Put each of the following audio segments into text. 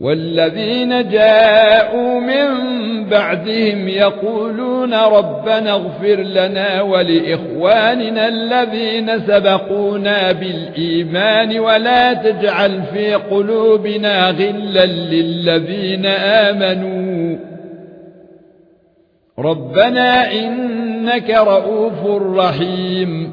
والذين جاءوا من بعدهم يقولون ربنا اغفر لنا ولإخواننا الذين سبقونا بالإيمان ولا تجعل في قلوبنا غلا للذين آمنوا. ربنا إنك رؤوف رحيم.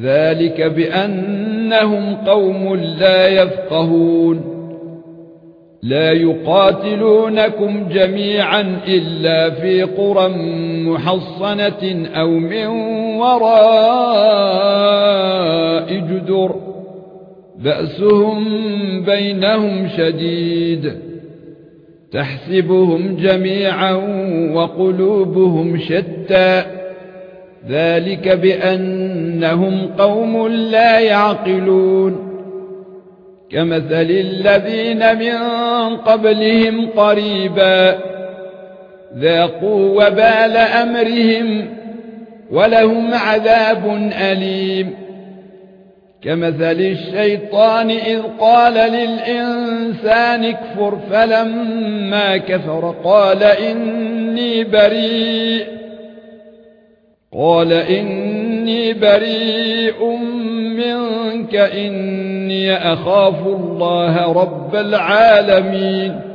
ذلك بأنهم قوم لا يفقهون. لا يقاتلونكم جميعا إلا في قرى محصنة أو من وراء جدر. بأسهم بينهم شديد. تحسبهم جميعا وقلوبهم شتى. ذلك بأنهم قوم لا يعقلون. كمثل الذين من قبلهم قريبا ذاقوا وبال أمرهم ولهم عذاب أليم. كمثل الشيطان إذ قال للإنسان اكفر فلما كفر قال إني بريء. قال إني بريء منك إني أخاف الله رب العالمين.